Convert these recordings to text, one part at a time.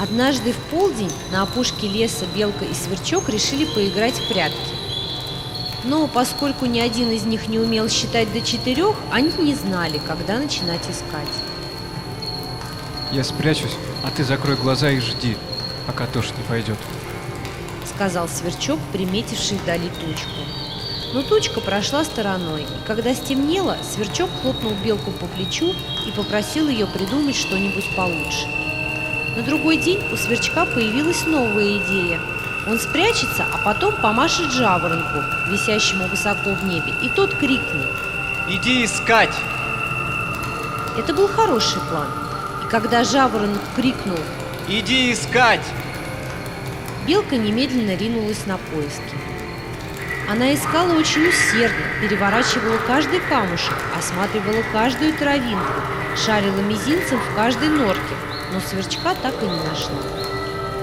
Однажды в полдень на опушке леса Белка и Сверчок решили поиграть в прятки. Но поскольку ни один из них не умел считать до четырех, они не знали, когда начинать искать. Я спрячусь, а ты закрой глаза и жди, пока дождь не пойдет. Сказал Сверчок, приметивший вдали тучку. Но тучка прошла стороной, и когда стемнело, Сверчок хлопнул Белку по плечу и попросил ее придумать что-нибудь получше. На другой день у Сверчка появилась новая идея. Он спрячется, а потом помашет жаворонку, висящему высоко в небе, и тот крикнет. Иди искать! Это был хороший план. И когда жаворонок крикнул, Иди искать! Белка немедленно ринулась на поиски. Она искала очень усердно, переворачивала каждый камушек, осматривала каждую травинку, шарила мизинцем в каждой норке, но сверчка так и не нашла.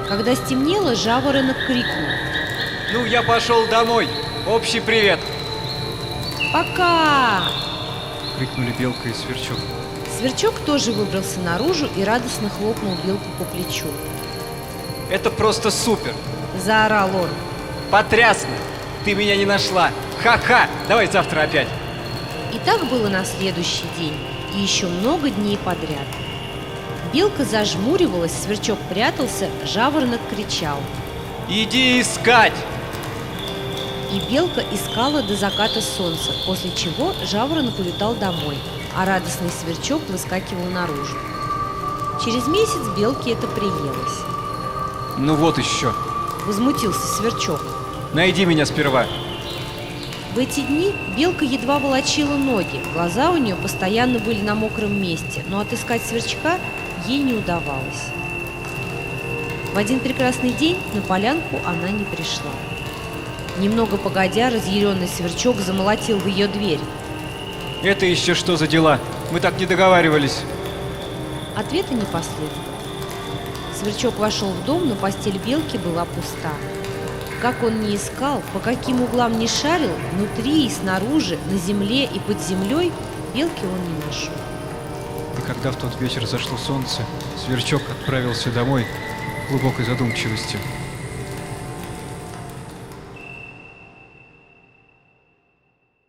Когда стемнело, жаворонок крикнул Ну, я пошел домой. Общий привет. «Пока!». Крикнули Белка и Сверчок. Сверчок тоже выбрался наружу и радостно хлопнул Белку по плечу. Это просто супер. Заорал он. Потрясно. Ты меня не нашла. Ха-ха. Давай завтра опять. И так было на следующий день, и еще много дней подряд. Белка зажмуривалась, сверчок прятался, жаворонок кричал. Иди искать! И белка искала до заката солнца, после чего жаворонок улетал домой, а радостный сверчок выскакивал наружу. Через месяц белке это приелось. Ну вот еще. Возмутился сверчок. Найди меня сперва. В эти дни белка едва волочила ноги, глаза у нее постоянно были на мокром месте, но отыскать сверчка ей не удавалось. В один прекрасный день на полянку она не пришла. Немного погодя, разъяренный сверчок замолотил в ее дверь. Это еще что за дела? Мы так не договаривались. Ответа не последовало. Сверчок вошел в дом, но постель белки была пуста. Как он не искал, по каким углам не шарил, внутри и снаружи, на земле и под землей, белки он не нашел. И когда в тот вечер зашло солнце, Сверчок отправился домой в глубокой задумчивости.